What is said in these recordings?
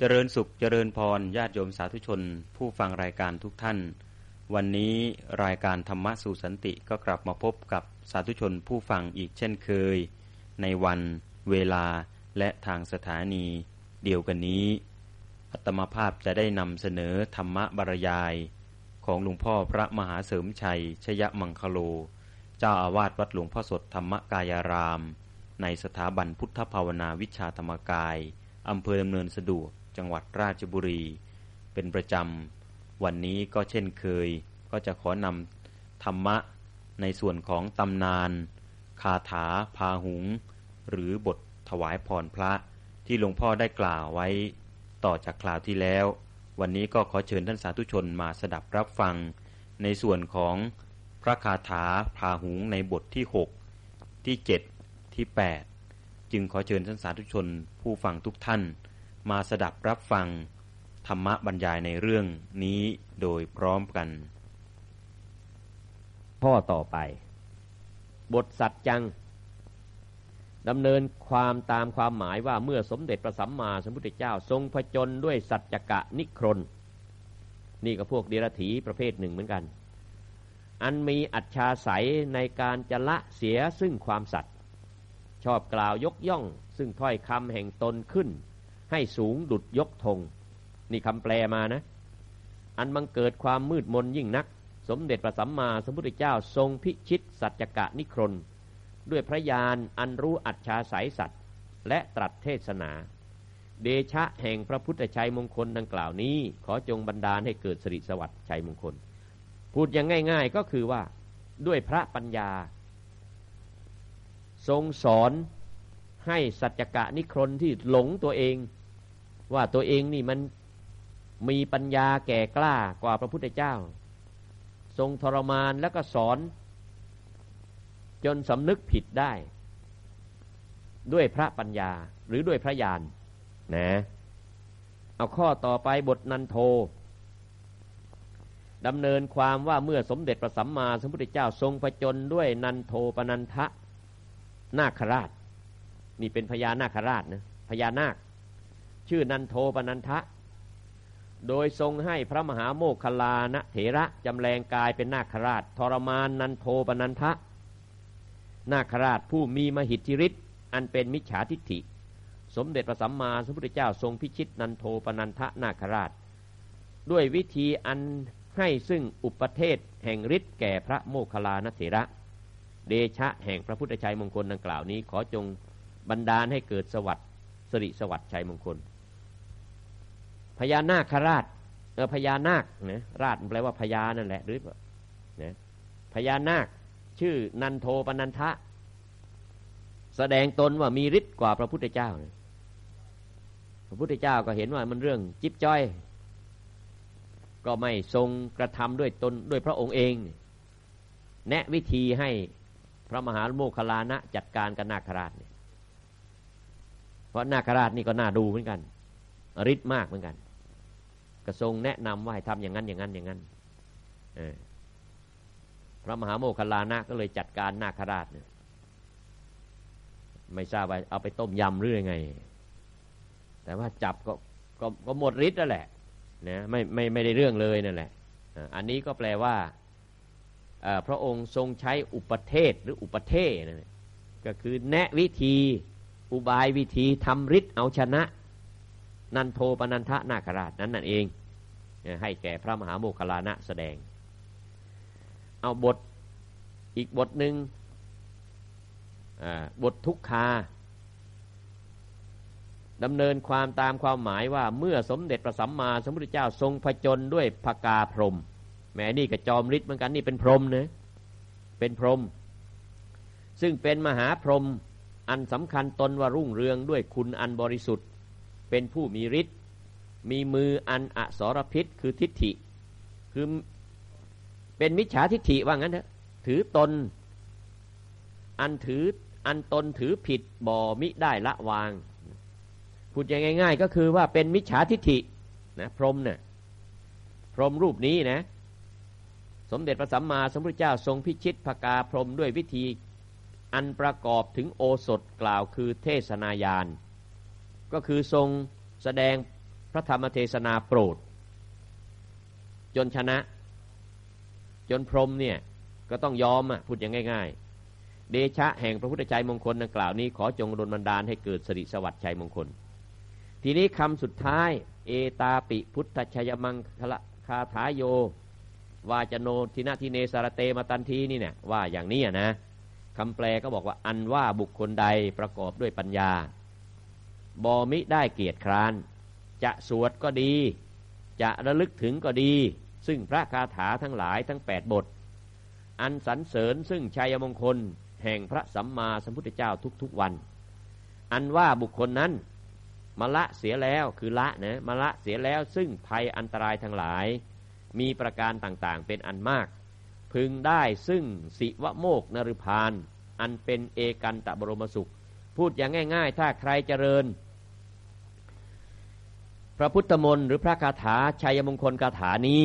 เจริญสุขเจริญพรญาติโยมสาธุชน ผู้ฟังรายการทุกท่าน วันนี้รายการธรรมะสู่สันติก็กลับมาพบกับสาธุชนผู้ฟังอีกเช่นเคย ในวันเวลาและทางสถานี เดียวกันนี้ อัตมาภาพจะได้นำเสนอธรรมะบรรยาย ของหลวงพ่อพระมหาเสริมชัย ชยมังคโล เจ้าอาวาสวัดหลวงพ่อสดธรรมกายาราม ในสถาบันพุทธภาวนาวิชาธรรมกายอำเภอดำเนินสะดวก จังหวัดราชบุรี เป็นประจำ วันนี้ก็เช่นเคย ก็จะขอนำธรรมะในส่วนของตำนาน คาถาพาหุง หรือบทถวายพรพระที่หลวงพ่อได้กล่าวไว้ต่อจากคราวที่แล้ว วันนี้ก็ขอเชิญท่านสาธุชนมาสดับรับฟัง ในส่วนของพระคาถาพาหุงในบทที่ 6 ที่ 7 ที่ 8 จึงขอเชิญท่านสาธุชนผู้ฟังทุกท่าน มาสดับรับฟัง ธรรมะบรรยายในเรื่องนี้โดยพร้อมกัน ข้อต่อไป บทสัจจังดำเนินความตามความหมายว่าเมื่อสมเด็จพระสัมมาสัมพุทธเจ้า ทรงผจญด้วยสัจจกะนิครน นี่ก็พวกเดรัจฉีประเภทหนึ่งเหมือนกัน อันมีอัจฉาสัยในการจะละเสียซึ่งความสัตย์ชอบกล่าวยกย่องซึ่งถ้อยคำแห่งตนขึ้น ให้สูงดุดยกธงนี่คำแปลมานะ อันบังเกิดความมืดมนยิ่งนัก สมเด็จพระสัมมาสัมพุทธเจ้าทรงพิชิตสัจจกะนิครนด้วยพระญาณอันรู้อัจฉาสายสัตว์ และตรัสเทศนา เดชะแห่งพระพุทธชัยมงคลดังกล่าวนี้ ขอจงบันดาลให้เกิดสิริสวัสดิ์ชัยมงคล พูดอย่างง่าย ๆก็คือว่าด้วยพระปัญญา ทรงสอนให้สัจจกะนิครนที่หลงตัวเอง ว่าตัวเองนี่มันมีปัญญาแก่กล้ากว่าพระพุทธเจ้า ทรงทรมานแล้วก็สอน จนสำนึกผิดได้ ด้วยพระปัญญาหรือด้วยพระญาณนะ เอาข้อต่อไปบทนันโทดำเนินความว่าเมื่อสมเด็จพระสัมมาสัมพุทธเจ้าทรงประจนด้วยนันโทปนันทะนาคราช นี่เป็นพญานาคราชนะพญานาค ชื่อนันโทปนันทะ โดยทรงให้พระมหาโมคคลานะเถระจำแรงกายเป็นนาคราช ทรมานนันโทปนันทะ นาคราชผู้มีมหิทธิฤทธิ์อันเป็นมิจฉาทิฏฐิ สมเด็จพระสัมมาสัมพุทธเจ้าทรงพิชิตนันโทปนันทะนาคราช ด้วยวิธีอันให้ซึ่งอุปเทศแห่งฤทธิ์แก่พระโมคคลานเถระ เดชะแห่งพระพุทธชัยมงคลดังกล่าวนี้ขอจงบันดาลให้เกิดสวัสดิ์สริสวัสดิ์ชัยมงคล พญานาคราชเออพญานาคนะราชแปลว่าพญานั่นแหละหรือเปล่านะพญานาคชื่อนันโทปนันทะ แสดงตนว่ามีฤทธิ์กว่าพระพุทธเจ้า พระพุทธเจ้าก็เห็นว่ามันเรื่องจิ๊บจ้อย ก็ไม่ทรงกระทำด้วยตนด้วยพระองค์เอง แนะวิธีให้พระมหาโมคคลานะจัดการกับนาคราชเนี่ยเพราะนาคราชนี่ก็น่าดูเหมือนกันฤทธิ์มากเหมือนกัน กระทรงแนะนำว่าให้ทำอย่างนั้นอย่างนั้นอย่างนั้นพระมหาโมคคลานะก็เลยจัดการนาคราชเนี่ยไม่ทราบว่าเอาไปต้มยำหรือยังไง แต่ว่าจับก็ก็ก็หมดฤทธิ์แล้วแหละนะไม่ไม่ไม่ได้เรื่องเลยนั่นแหละ อันนี้ก็แปลว่าพระองค์ทรงใช้อุปเทศหรืออุปเทศนั่นก็คือแนะวิธีอุบายวิธีทำฤทธิ์เอาชนะ นันโทปนันทะนาคราชนั้นนั่นเอง ให้แก่พระมหาโมคคลานะแสดง เอาบทอีกบทหนึ่งบททุกคาดำเนินความตามความหมายว่าเมื่อสมเด็จพระสัมมาสัมพุทธเจ้าทรงผจญด้วยพกาพรมแม้นี่กับจอมฤทธิ์เหมือนกันนี่เป็นพรมนะเป็นพรม ซึ่งเป็นมหาพรมอันสำคัญตนว่ารุ่งเรืองด้วยคุณอันบริสุทธิ์ เป็นผู้มีฤทธิ์มีมืออันอสรพิษคือทิฏฐิ คือเป็นมิจฉาทิฏฐิว่างั้นเถอะถือตน อันถืออันตนถือผิดบ่มิได้ละวางพูดอย่างง่าย ๆ ก็คือว่าเป็นมิจฉาทิฏฐินะพรหมเนี่ยพรหมรูปนี้นะ สมเด็จพระสัมมาสัมพุทธเจ้าทรงพิชิตภกาพรหมด้วยวิธีอันประกอบถึงโอสถกล่าวคือเทศนายาน ก็คือทรงแสดงพระธรรมเทศนาโปรด จนชนะ จนพรมเนี่ยก็ต้องยอมอะพูดอย่างง่าย ๆ เดชะแห่งพระพุทธใจมงคลดังกล่าวนี้ขอจงดลบันดาลให้เกิดสิริสวัสดิ์ชัยมงคล ทีนี้คำสุดท้าย เอตาปิพุทธชยมังคละคาถาโยวาจโนทินาทิเนสารเตมาตันทีนี่เนี่ยว่าอย่างนี้นะคำแปลก็บอกว่าอันว่าบุคคลใดประกอบด้วยปัญญา บอมิได้เกียรติคราน จะสวดก็ดี จะระลึกถึงก็ดี ซึ่งพระคาถาทั้งหลายทั้งแปดบท อันสรรเสริญซึ่งชัยมงคล แห่งพระสัมมาสัมพุทธเจ้าทุกๆวัน อันว่าบุคคลนั้นมาละเสียแล้วคือละนะมาละเสียแล้วซึ่งภัยอันตรายทั้งหลาย มีประการต่างๆเป็นอันมาก พึงได้ซึ่งสิวโมกนรุพาน อันเป็นเอกันตะบรมสุข พูดอย่างง่าย ๆ ถ้าใครเจริญ พระพุทธมนต์หรือพระคาถาชัยมงคลคาถานี้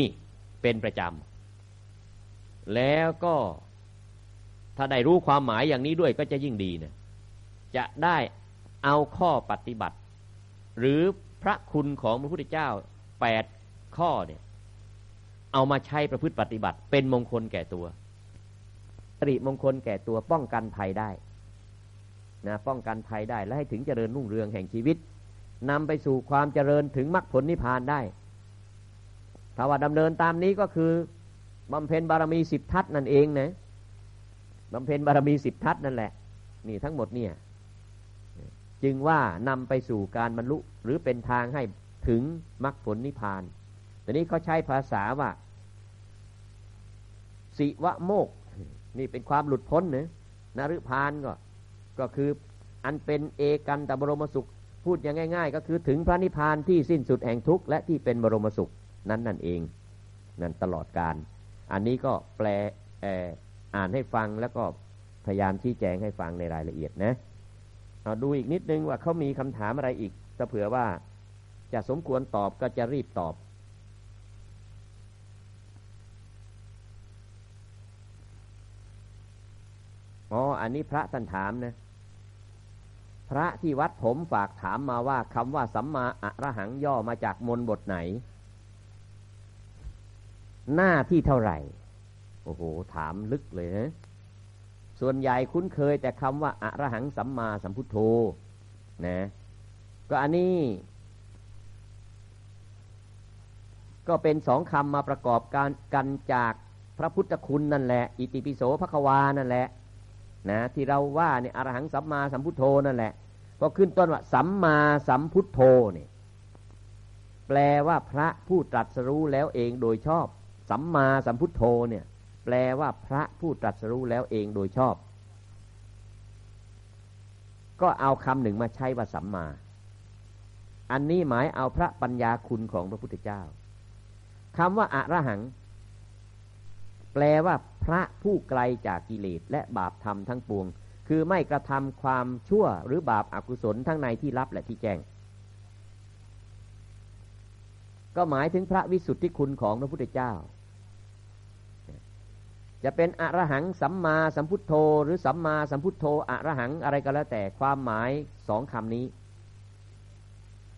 เป็นประจำ แล้วก็ถ้าได้รู้ความหมายอย่างนี้ด้วยก็จะยิ่งดีนะจะได้เอาข้อปฏิบัติ หรือพระคุณของพระพุทธเจ้าแปดข้อเนี่ยเอามาใช้ประพฤติปฏิบัติ เป็นมงคลแก่ตัวสริมงคลแก่ตัวป้องกันภัยได้นะป้องกันภัยได้และให้ถึงเจริญรุ่งเรืองแห่งชีวิต นำไปสู่ความเจริญถึงมรรคผลนิพพานได้ ถ้าว่าดำเนินตามนี้ก็คือบำเพ็ญบารมีสิบทัศนั่นเองนะบำเพ็ญบารมีสิบทัศนั่นแหละ นี่ทั้งหมดเนี่ย จึงว่านำไปสู่การบรรลุหรือเป็นทางให้ถึงมรรคผลนิพพานแต่นี้เขาใช้ภาษาว่า สิวะโมก นี่เป็นความหลุดพ้นเนะนรุพานก็ ก็คืออันเป็นเอกันตบรมสุข พูดอย่างง่าย ๆ ก็คือถึงพระนิพพานที่สิ้นสุดแห่งทุกข์และที่เป็นบรมสุขนั้นนั่นเองนั่นตลอดการ อันนี้ก็แปลอ่านให้ฟังแล้วก็พยายามชี้แจงให้ฟังในรายละเอียดนะเอาดูอีกนิดนึงว่าเขามีคำถามอะไรอีกถ้าเผื่อว่าจะสมควรตอบก็จะรีบตอบ อ๋อ อันนี้พระท่านถามนะ พระที่วัดผมฝากถามมาว่าคำว่าสัมมาอะระหังย่อมาจากมนบทไหน หน้าที่เท่าไหร่ โอ้โห ถามลึกเลยนะส่วนใหญ่คุ้นเคยแต่คำว่าอะระหังสัมมาสัมพุทโธนะ ก็อันนี้ ก็เป็นสองคำมาประกอบการกันจากพระพุทธคุณนั่นแหละ อิติปิโสภควานั่นแหละ นะที่เราว่าเนี่ยอรหังสัมมาสัมพุทโธนั่นแหละก็ขึ้นต้นว่าสัมมาสัมพุทโธเนี่ยแปลว่าพระผู้ตรัสรู้แล้วเองโดยชอบ สัมมาสัมพุทโธเนี่ยแปลว่าพระผู้ตรัสรู้แล้วเองโดยชอบ ก็เอาคำหนึ่งมาใช้ว่าสัมมา อันนี้หมายเอาพระปัญญาคุณของพระพุทธเจ้าคำว่าอะระหัง แปลว่า พระผู้ไกลจากกิเลสและบาปธรรมทั้งปวง คือไม่กระทำความชั่วหรือบาปอากุศลทั้งในที่ลับและที่แจ้ง ก็หมายถึงพระวิสุทธิคุณของพระพุทธเจ้า จะเป็นอรหังสัมมาสัมพุทโธ หรือสัมมาสัมพุทโธอรหังอะไรก็แล้วแต่ความหมายสองคำนี้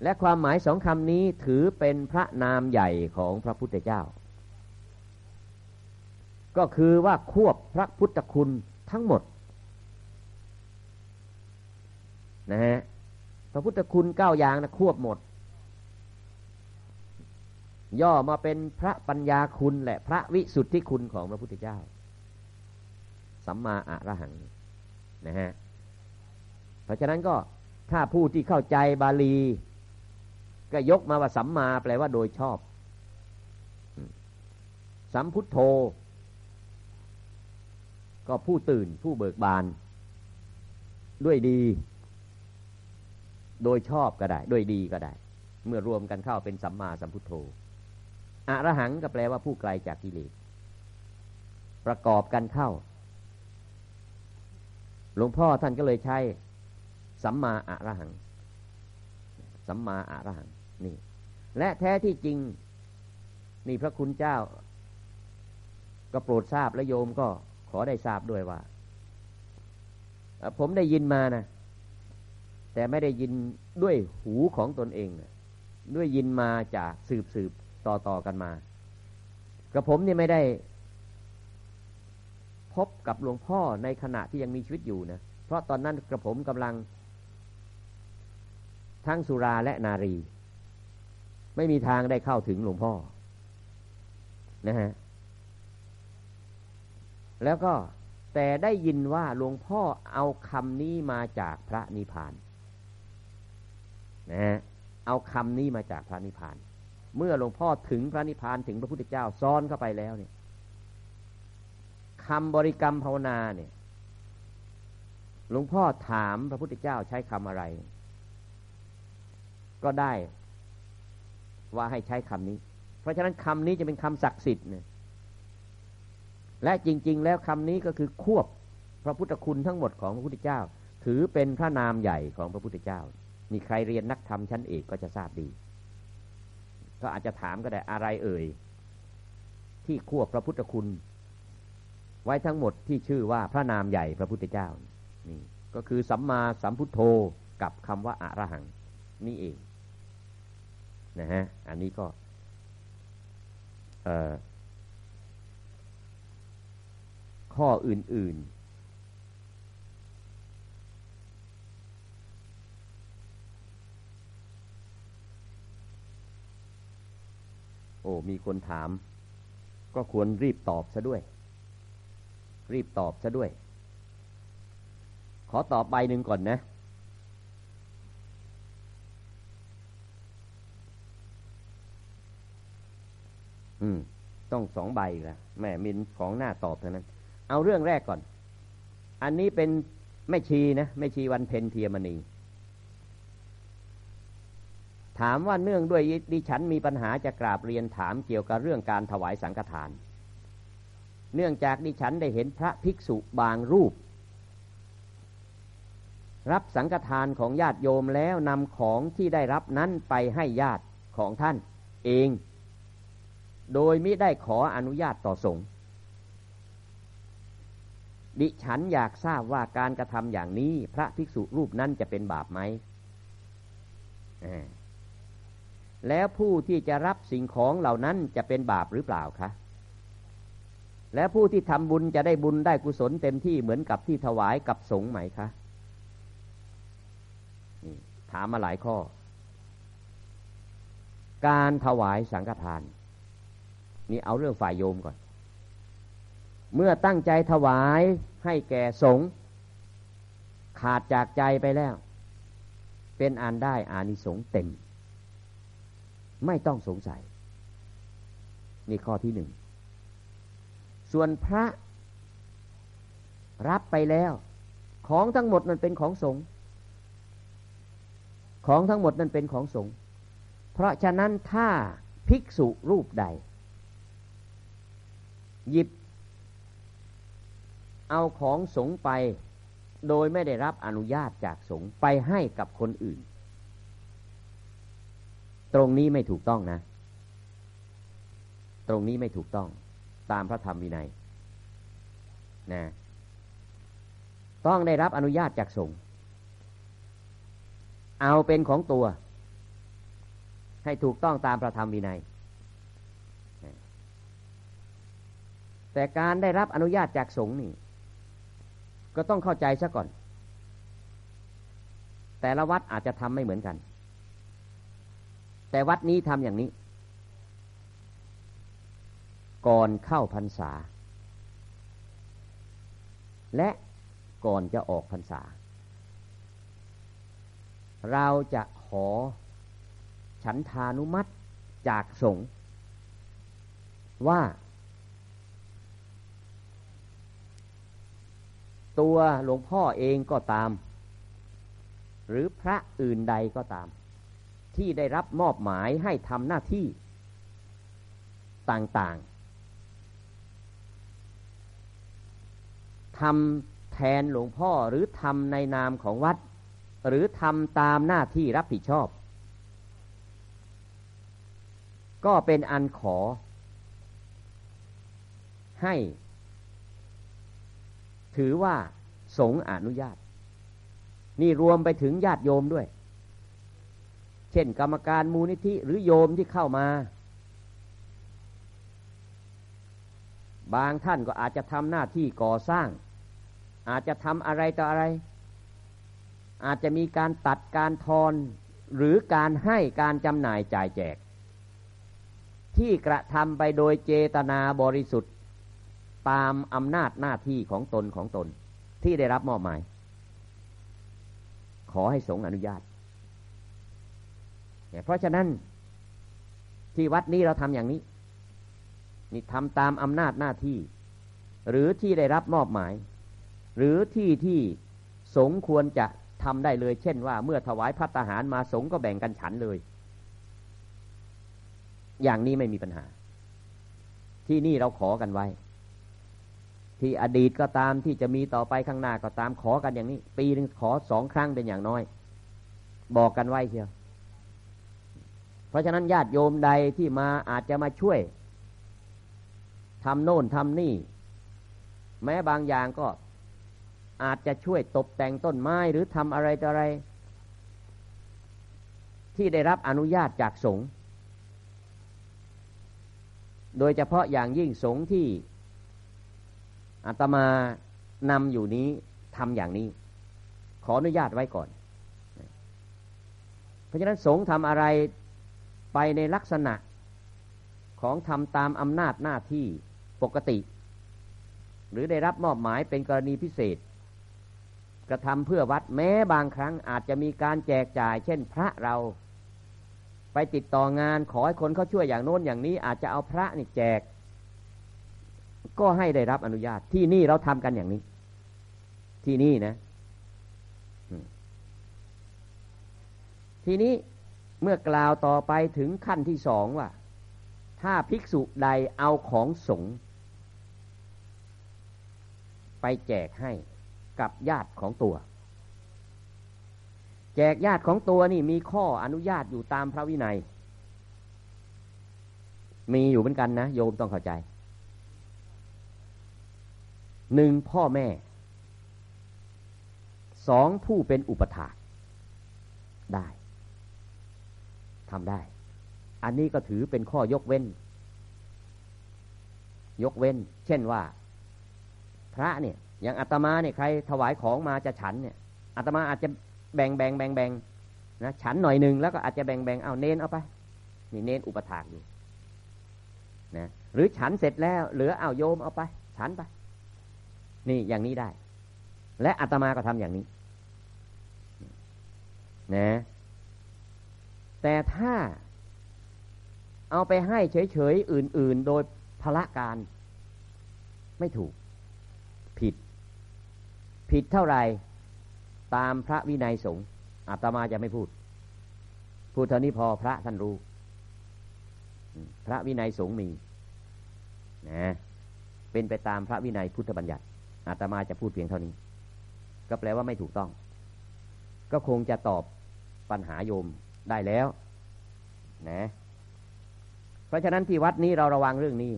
และความหมายสองคำนี้ถือเป็นพระนามใหญ่ของพระพุทธเจ้า ก็คือว่าควบพระพุทธคุณทั้งหมดนะฮะพระพุทธคุณเก้าอย่างนะควบหมด ย่อมาเป็นพระปัญญาคุณและพระวิสุทธิคุณของพระพุทธเจ้า สัมมาอะระหังนะฮะเพราะฉะนั้นก็ถ้าผู้ที่เข้าใจบาลี ก็ยกมาว่าสัมมาแปลว่าโดยชอบ สัมพุทโธ ก็ผู้ตื่นผู้เบิกบาน ด้วยดี โดยชอบก็ได้ ด้วยดีก็ได้ เมื่อรวมกันเข้าเป็นสัมมาสัมพุทโธอรหังก็แปลว่าผู้ไกลจากกิเลสประกอบกันเข้า หลวงพ่อท่านก็เลยใช้สัมมาอรหัง สัมมาอรหังนี่ และแท้ที่จริง นี่พระคุณเจ้า ก็โปรดทราบและโยมก็ ขอได้ทราบด้วยว่า ผมได้ยินมานะแต่ไม่ได้ยินด้วยหูของตนเองนะด้วยยินมาจากสืบสืบต่อต่อกันมากระผมนี่ไม่ได้ พบกับหลวงพ่อในขณะที่ยังมีชีวิตอยู่นะเพราะตอนนั้นกระผมกำลัง ทั้งสุราและนารี ไม่มีทางได้เข้าถึงหลวงพ่อ นะฮะ แล้วก็แต่ได้ยินว่าหลวงพ่อเอาคำนี้มาจากพระนิพพานนะฮะเอาคำนี้มาจากพระนิพพาน เมื่อหลวงพ่อถึงพระนิพพานถึงพระพุทธเจ้าซ้อนเข้าไปแล้วเนี่ยคำบริกรรมภาวนาเนี่ยหลวงพ่อถามพระพุทธเจ้าใช้คำอะไร ก็ได้ว่าให้ใช้คำนี้ เพราะฉะนั้นคำนี้จะเป็นคำศักดิ์สิทธิ์เนี่ย และจริง ๆ แล้วคำนี้ก็คือควบพระพุทธคุณทั้งหมดของพระพุทธเจ้า ถือเป็นพระนามใหญ่ของพระพุทธเจ้านี่ใครเรียนนักธรรมชั้นเอกก็จะทราบดี ก็อาจจะถามก็ได้อะไรเอ่ย ที่ควบพระพุทธคุณ ไว้ทั้งหมดที่ชื่อว่าพระนามใหญ่พระพุทธเจ้านี่ก็คือสัมมาสัมพุทโธกับคำว่าอารหัง นี่เองนะฮะอันนี้ก็ ข้ออื่น ๆ โอ้ มีคนถาม ก็ควรรีบตอบซะด้วย รีบตอบซะด้วย ขอตอบใบหนึ่งก่อนนะอืม ต้องสองใบล้วแม่มินของหน้าตอบเท่านั้น เอาเรื่องแรกก่อน อันนี้เป็นไม่ชีนะไม่ชีวันเพ็ญเทียมณี ถามว่าเนื่องด้วยดิฉันมีปัญหาจะกราบเรียนถามเกี่ยวกับเรื่องการถวายสังฆทาน เนื่องจากดิฉันได้เห็นพระภิกษุบางรูป รับสังฆทานของญาติโยมแล้วนำของที่ได้รับนั้นไปให้ญาติของท่านเอง โดยไม่ได้ขออนุญาตต่อสงฆ์ ดิฉันอยากทราบว่าการกระทำอย่างนี้พระภิกษุรูปนั้นจะเป็นบาปไหม แล้วผู้ที่จะรับสิ่งของเหล่านั้นจะเป็นบาปหรือเปล่าคะ แล้วผู้ที่ทำบุญจะได้บุญได้กุศลเต็มที่เหมือนกับที่ถวายกับสงฆ์ไหมคะถามมาหลายข้อ การถวายสังฆทาน นี่เอาเรื่องฝ่ายโยมก่อน เมื่อตั้งใจถวายให้แก่สงฆ์ขาดจากใจไปแล้ว เป็นอันได้อานิสงส์เต็ม ไม่ต้องสงสัย นี่ข้อที่หนึ่ง ส่วนพระรับไปแล้ว ของทั้งหมดนั้นเป็นของสงฆ์ของทั้งหมดนั้นเป็นของสงฆ์เพราะฉะนั้นถ้าภิกษุรูปใด หยิบ เอาของสงไปโดยไม่ได้รับอนุญาตจากสงไปให้กับคนอื่น ตรงนี้ไม่ถูกต้องนะ ตรงนี้ไม่ถูกต้องตามพระธรรมวินัยนะต้องได้รับอนุญาตจากสงฆ์เอาเป็นของตัว ให้ถูกต้องตามพระธรรมวินัย แต่การได้รับอนุญาตจากสงฆ์นี่ ก็ต้องเข้าใจซะก่อน แต่ละวัดอาจจะทำไม่เหมือนกัน แต่วัดนี้ทำอย่างนี้ ก่อนเข้าพรรษา และก่อนจะออกพรรษา เราจะขอฉันทานุมัติจากสงฆ์ว่า ตัวหลวงพ่อเองก็ตาม หรือพระอื่นใดก็ตาม ที่ได้รับมอบหมายให้ทำหน้าที่ต่างๆทำแทนหลวงพ่อหรือทำในนามของวัด หรือทำตามหน้าที่รับผิดชอบ ก็เป็นอันขอให้ ถือว่าสงอนุญาต นี่รวมไปถึงญาติโยมด้วย เช่น กรรมการมูลนิธิหรือโยมที่เข้ามา บางท่านก็อาจจะทำหน้าที่ก่อสร้าง อาจจะทำอะไรต่ออะไร อาจจะมีการตัดการทอนหรือการให้การจำหน่ายจ่ายแจก ที่กระทำไปโดยเจตนาบริสุทธิ์ ตามอำนาจหน้าที่ของตนของตนที่ได้รับมอบหมาย ขอให้สงอนุญาต เพราะฉะนั้นที่วัดนี้เราทำอย่างนี้ นี่ทำตามอำนาจหน้าที่ หรือที่ได้รับมอบหมาย หรือที่ที่สงควรจะทำได้เลย เช่นว่า เมื่อถวายพัตหารมาสงก็แบ่งกันฉันเลย อย่างนี้ไม่มีปัญหา ที่นี่เราขอกันไว้ ที่อดีตก็ตามที่จะมีต่อไปข้างหน้าก็ตามขอกันอย่างนี้ ปีหนึ่งขอสองครั้งเป็นอย่างน้อย บอกกันไว้เชียวเพราะฉะนั้นญาติโยมใดที่มาอาจจะมาช่วยทำโน่นทำนี่ แม้บางอย่างก็อาจจะช่วยตกแต่งต้นไม้หรือทำอะไรต่ออะไร ที่ได้รับอนุญาตจากสงฆ์โดยเฉพาะอย่างยิ่งสงฆ์ที่ อาตมานำอยู่นี้ทำอย่างนี้ ขออนุญาตไว้ก่อน เพราะฉะนั้นสงฆ์ทำอะไรไปในลักษณะของทำตามอำนาจหน้าที่ปกติ หรือได้รับมอบหมายเป็นกรณีพิเศษ กระทำเพื่อวัดแม้บางครั้งอาจจะมีการแจกจ่าย เช่นพระเราไปติดต่องานขอให้คนเขาช่วยอย่างโน้นอย่างนี้อาจจะเอาพระนี่แจก ก็ให้ได้รับอนุญาต ที่นี่เราทำกันอย่างนี้ ที่นี่นะทีนี้เมื่อกล่าวต่อไปถึงขั้นที่สองว่า ถ้าภิกษุใดเอาของสงฆ์ไปแจกให้กับญาติของตัว แจกญาติของตัวนี่มีข้ออนุญาตอยู่ตามพระวินัย มีอยู่เหมือนกันนะ โยมต้องเข้าใจ หนึ่งพ่อแม่สองผู้เป็นอุปถาได้ทำได้ อันนี้ก็ถือเป็นข้อยกเว้น ยกเว้น เช่นว่า พระเนี่ยอย่างอาตมาเนี่ยใคร ถวายของมาจะฉันเนี่ยอาตมาอาจจะแบ่งแบ่งแบ่งแบ่งนะฉันหน่อยหนึ่งแล้วก็อาจจะแบ่งแบ่งเอาเน้นเอาไปนี่เน้นอุปถากอยู่นะหรือฉันเสร็จแล้ว เหลือเอาโยมเอาไป ฉันไป นี่อย่างนี้ได้ และอาตมาก็ทำอย่างนี้นะแต่ถ้าเอาไปให้เฉยๆอื่น ๆ โดยพละการ ไม่ถูก ผิด ผิดเท่าไรตามพระวินัยสงฆ์อาตมาจะไม่พูด พูดเท่านี้พอพระท่านรู้ พระวินัยสงฆ์มีนะเป็นไปตามพระวินัยพุทธบัญญัติ อาตมาจะพูดเพียงเท่านี้ ก็แปลว่าไม่ถูกต้อง ก็คงจะตอบปัญหาโยมได้แล้วนะเพราะฉะนั้นที่วัดนี้เราระวังเรื่องนี้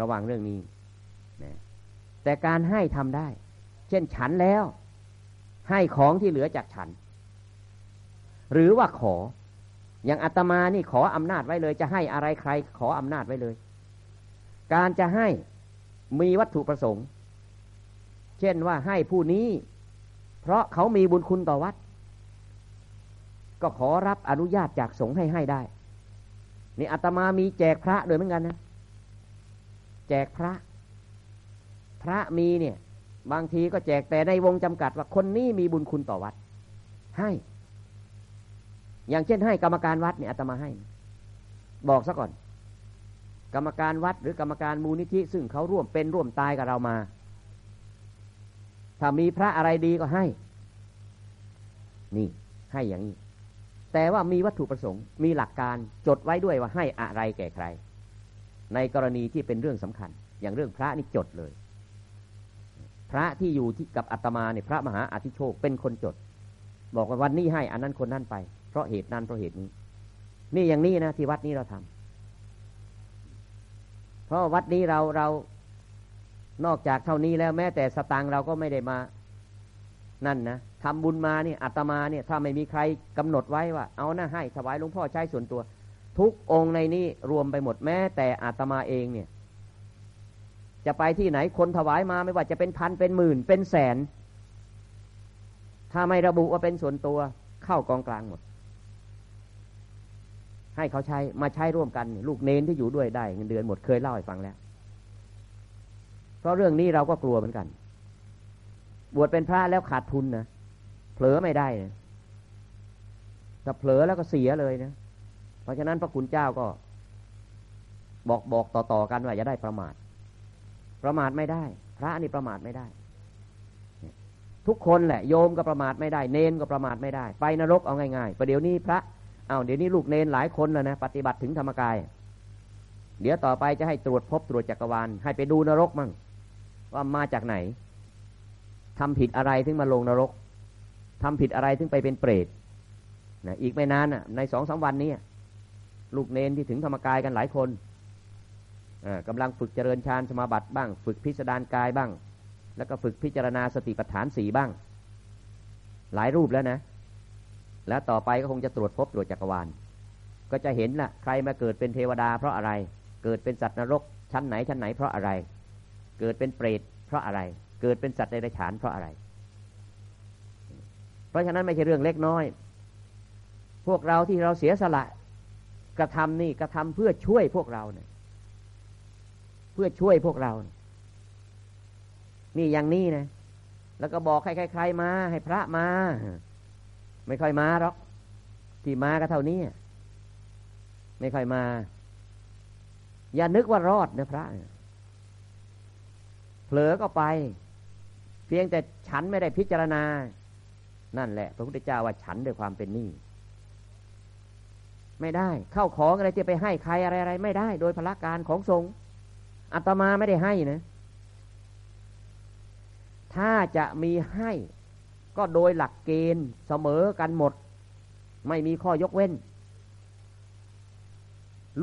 ระวังเรื่องนี้นะแต่การให้ทำได้ เช่นฉันแล้ว ให้ของที่เหลือจากฉัน หรือว่าขออย่างอาตมานี่ขออำนาจไว้เลย จะให้อะไรใคร ขออำนาจไว้เลย การจะให้ มีวัตถุประสงค์ เช่นว่าให้ผู้นี้ เพราะเขามีบุญคุณต่อวัด ก็ขอรับอนุญาตจากสงฆ์ให้ให้ได้ นี่อาตมามีแจกพระโดยเหมือนกันนะ แจกพระ พระมีเนี่ย บางทีก็แจกแต่ในวงจำกัดว่าคนนี้มีบุญคุณต่อวัด ให้ อย่างเช่นให้กรรมการวัดเนี่ยอาตมาให้ บอกซะก่อน กรรมการวัดหรือกรรมการมูลนิธิ ซึ่งเขาร่วมเป็นร่วมตายกับเรามา ถ้ามีพระอะไรดีก็ให้ นี่ให้อย่างนี้ แต่ว่ามีวัตถุประสงค์ มีหลักการจดไว้ด้วยว่าให้อะไรแก่ใคร ในกรณีที่เป็นเรื่องสำคัญ อย่างเรื่องพระนี่จดเลย พระที่อยู่ที่กับอาตมาเนี่ยพระมหาอาทิโชคเป็นคนจด บอกว่าวันนี้ให้อันนั้นคนนั้นไป เพราะเหตุนั้นเพราะเหตุนี้ นี่อย่างนี้นะที่วัดนี้เราทำเพ ราะวัดนี้เราเรานอกจากเท่านี้แล้วแม้แต่สตางค์เราก็ไม่ได้มา นั่นนะทำบุญมาเนี่ยอาตมาเนี่ย ถ้าไม่มีใครกำหนดไว้ว่า เอานะให้ถวายหลวงพ่อใช้ส่วนตัว ทุกองค์ในนี้รวมไปหมดแม้แต่อาตมาเองเนี่ย จะไปที่ไหนคนถวายมาไม่ว่าจะเป็นพันเป็นหมื่นเป็นแสน ถ้าไม่ระบุว่าเป็นส่วนตัวเข้ากองกลางหมด ให้เขาใช้มาใช้ร่วมกัน ลูกเนนที่อยู่ด้วยได้เงินเดือนหมดเคยเล่าให้ฟังแล้ว เพราะเรื่องนี้เราก็กลัวเหมือนกัน บวชเป็นพระแล้วขาดทุนนะเผลอไม่ได้นะถ้าเผลอแล้วก็เสียเลยนะเพราะฉะนั้นพระคุณเจ้าก็ บอกบอกต่อๆกันว่าอย่าได้ประมาท ประมาทไม่ได้ พระนี่ประมาทไม่ได้ ทุกคนแหละ โยมก็ประมาทไม่ได้ เนนก็ประมาทไม่ได้ ไปนรกเอาง่ายๆประเดี๋ยวนี้พระ เอาเดี๋ยวนี้ลูกเนนหลายคนแล้วนะปฏิบัติถึงธรรมกาย เดี๋ยวต่อไปจะให้ตรวจพบตรวจจักรวาล ให้ไปดูนรกมั่งว่ามาจากไหนทำผิดอะไรถึงมาลงนรกทำผิดอะไรถึงไปเป็นเปรตนะอีกไม่นานนะในสองสาวันนี้ลูกเนนที่ถึงธรรมกายกันหลายคนกำลังฝึกเจริญฌานสมาบัติบ้าง ฝึกพิสดารกายบ้าง แล้วก็ฝึกพิจารณาสติปัฏฐานสีบ้าง หลายรูปแล้วนะ แล้วต่อไปก็คงจะตรวจพบตรวจจักรวาล ก็จะเห็นละใครมาเกิดเป็นเทวดาเพราะอะไร เกิดเป็นสัตว์นรก ชั้นไหนชั้นไหนเพราะอะไร เกิดเป็นเปรตเพราะอะไร เกิดเป็นสัตว์ในไรฉานเพราะอะไร เพราะฉะนั้นไม่ใช่เรื่องเล็กน้อย พวกเราที่เราเสียสละกระทำนี่กระทำเพื่อช่วยพวกเราเนี่ยเพื่อช่วยพวกเรา นี่อย่างนี้นะ แล้วก็บอกใครๆมา ให้พระมา ไม่ค่อยมาหรอก ที่มาก็เท่านี้ไม่ค่อยมา อย่านึกว่ารอดนะพระเผลอก็ไป เพียงแต่ฉันไม่ได้พิจารณา นั่นแหละ พระพุทธเจ้าว่าฉันด้วยความเป็นหนี้ไม่ได้ เข้าของอะไรจะไปให้ใครอะไรอะไรไม่ได้ โดยพละการของทรงอาตมาไม่ได้ให้นะ ถ้าจะมีให้ ก็โดยหลักเกณฑ์เสมอกันหมด ไม่มีข้อยกเว้น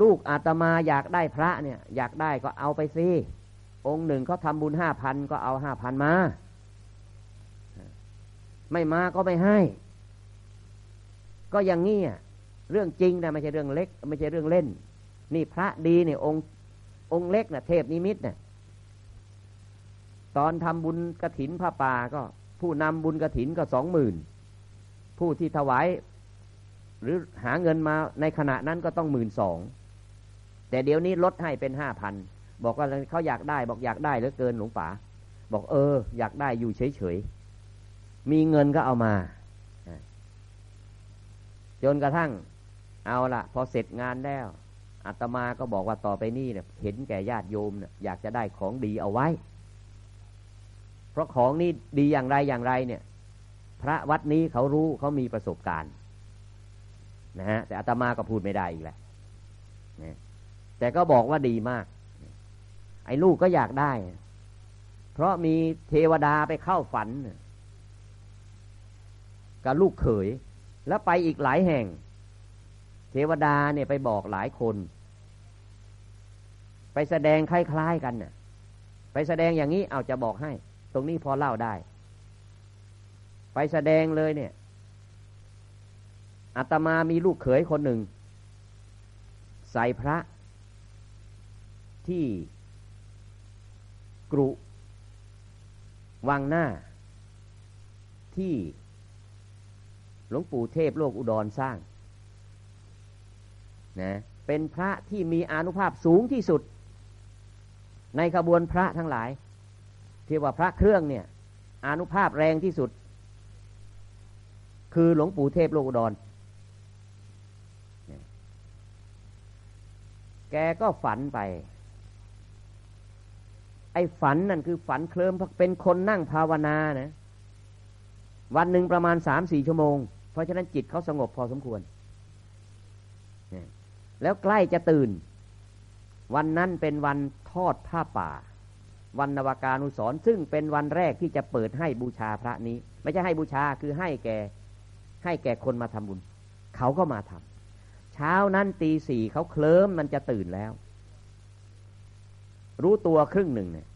ลูกอาตมาอยากได้พระเนี่ย อยากได้ก็เอาไปสิองค์หนึ่งเขาทำบุญห้าพันก็เอาห้าพันมา ไม่มาก็ไม่ให้ ก็อย่างนี้เรื่องจริงนะไม่ใช่เรื่องเล็ก ไม่ใช่เรื่องเล่น นี่พระดีเนี่ยองค์องค์เล็กนะเทพนิมิตนะตอนทำบุญกระถินพระป่าก็ ผู้นำบุญกระถินก็สองหมื่นผู้ที่ถวาย หรือหาเงินมาในขณะนั้นก็ต้องหมื่นสองแต่เดี๋ยวนี้ลดให้เป็นห้าพันบอกว่าเขาอยากได้บอกอยากได้เหลือเกินหลวงป๋าบอกเออ อยากได้อยู่เฉยๆ มีเงินก็เอามาจนกระทั่งเอาละพอเสร็จงานแล้วอาตมาก็บอกว่าต่อไปนี่เนี่ยเห็นแก่ญาติโยมเนี่ยอยากจะได้ของดีเอาไว้ ราะของนี่ดีอย่างไรอย่างไรเนี่ย พระวัดนี้เขารู้เขามีประสบการณ์นะฮะแต่อาตมาก็พูดไม่ได้อีกแหล้วนะแต่ก็บอกว่าดีมาก ไอ้ลูกก็อยากได้ เพราะมีเทวดาไปเข้าฝัน กับลูกเขย แล้วไปอีกหลายแห่ง เทวดาเนี่ยไปบอกหลายคน ไปแสดงคล้ายๆกันน่ะ ไปแสดงอย่างนี้เอาจะบอกให้ ตรงนี้พอเล่าได้ ไปแสดงเลยเนี่ยอาตมามีลูกเขยคนหนึ่ง ใส่พระที่กรุวังหน้า ที่หลวงปู่เทพโลกอุดรสร้างนะเป็นพระที่มีอนุภาพสูงที่สุด ในขบวนพระทั้งหลาย ที่ว่าพระเครื่องเนี่ยอนุภาพแรงที่สุด คือหลวงปู่เทพโลกอุดรแกก็ฝันไป ไอ้ฝันนั่นคือฝันเคลิมเป็นคนนั่งภาวนานะวันหนึ่งประมาณสามสี่ชั่วโมง เพราะฉะนั้นจิตเขาสงบพอสมควร แล้วใกล้จะตื่น วันนั้นเป็นวันทอดผ้าป่า วันนวากานุสรซึ่งเป็นวันแรกที่จะเปิดให้บูชาพระนี้ ไม่ใช่ให้บูชาคือให้แก่ให้แก่คนมาทำบุญ เขาก็มาทำเช้านั้นตีสี่เขาเคลิ้มมันจะตื่นแล้ว รู้ตัวครึ่งหนึ่งเนี่ย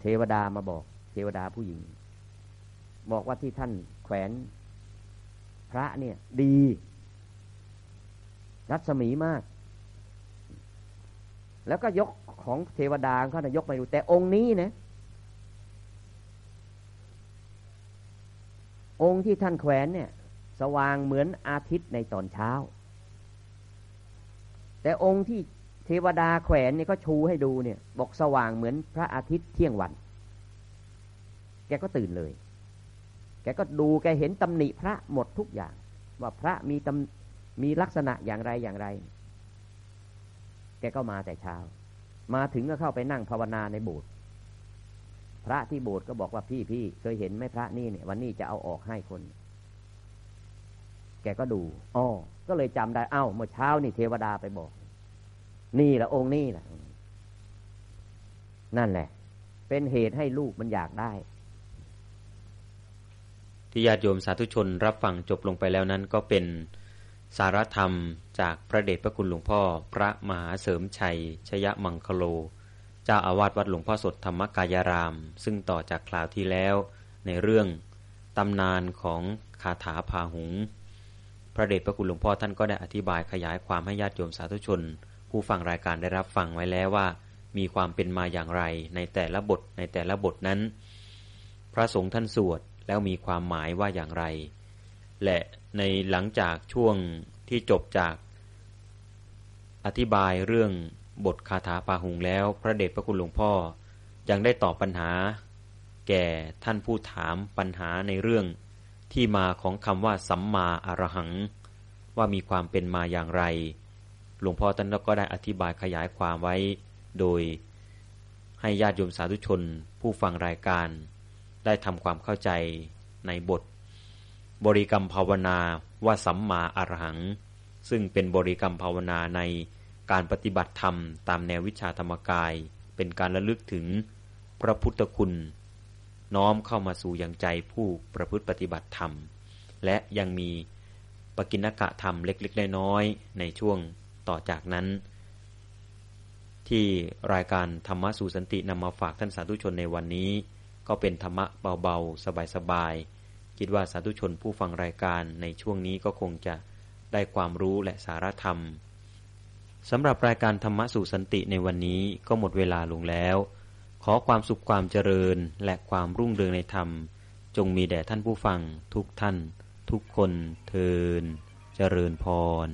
เทวดามาบอก เทวดาผู้หญิง บอกว่าที่ท่านแขวนพระเนี่ย ดี รัศมีมาก แล้วก็ยก ของเทวดาเขานะยกไปดูแต่องค์นี้นะองค์ที่ท่านแขวนเนี่ย สว่างเหมือนอาทิตย์ในตอนเช้า แต่องค์ที่เทวดาแขวนเนี่ยก็ชูให้ดูเนี่ย บอกสว่างเหมือนพระอาทิตย์เที่ยงวัน แกก็ตื่นเลย แกก็ดูแกเห็นตำหนิพระหมดทุกอย่าง ว่าพระมีตำมีลักษณะอย่างไรอย่างไร แกก็มาแต่เช้า มาถึงก็เข้าไปนั่งภาวนาในโบสถ์พระที่โบสถ์ก็บอกว่าพี่พี่เคยเห็นไหมพระนี่เนี่ย วันนี้จะเอาออกให้คน แกก็ดูอ๋อก็เลยจำได้ เอ้า เมื่อเช้านี่เทวดาไปบอก นี่แหละองค์นี่แหละนั่นแหละ เป็นเหตุให้ลูกมันอยากได้ ที่ญาติโยมสาธุชนรับฟังจบลงไปแล้วนั้นก็เป็น สารธรรมจากพระเดชพระคุณหลวงพ่อ พระมหาเสริมชัย ชยมังคโล เจ้าอาวาสวัดหลวงพ่อสดธรรมกายราม ซึ่งต่อจากคราวที่แล้วในเรื่องตำนานของคาถาพาหุง พระเดชพระคุณหลวงพ่อท่านก็ได้อธิบายขยายความให้ญาติโยมสาธุชน ผู้ฟังรายการได้รับฟังไว้แล้วว่า มีความเป็นมาอย่างไรในแต่ละบทในแต่ละบทนั้น พระสงฆ์ท่านสวดแล้วมีความหมายว่าอย่างไร และในหลังจากช่วงที่จบจาก อธิบายเรื่องบทคาถาปาหุงแล้ว พระเดชพระคุณหลวงพ่อยังได้ตอบปัญหา แก่ท่านผู้ถามปัญหาในเรื่องที่มาของคำว่าสัมมาอรหัง ว่ามีความเป็นมาอย่างไร หลวงพ่อท่านก็ได้อธิบายขยายความไว้ โดยให้ญาติโยมสาธุชนผู้ฟังรายการ ได้ทำความเข้าใจในบท บริกรรมภาวนาว่าสัมมาอรหัง ซึ่งเป็นบริกรรมภาวนาในการปฏิบัติธรรมตามแนววิชาธรรมกาย เป็นการระลึกถึงพระพุทธคุณ น้อมเข้ามาสู่ยังใจผู้ประพฤติปฏิบัติธรรม และยังมีปกิณกะธรรมเล็กๆน้อยๆในช่วงต่อจากนั้น ที่รายการธรรมะสู่สันตินำมาฝากท่านสาธุชนในวันนี้ ก็เป็นธรรมะเบาๆ สบายๆ คิดว่าสาธุชนผู้ฟังรายการในช่วงนี้ก็คงจะได้ความรู้และสารธรรมสำหรับรายการธรรมะสู่สันติในวันนี้ก็หมดเวลาลงแล้ว ขอความสุขความเจริญและความรุ่งเรืองในธรรม จงมีแด่ท่านผู้ฟัง ทุกท่าน ทุกคนเทินเจริญพร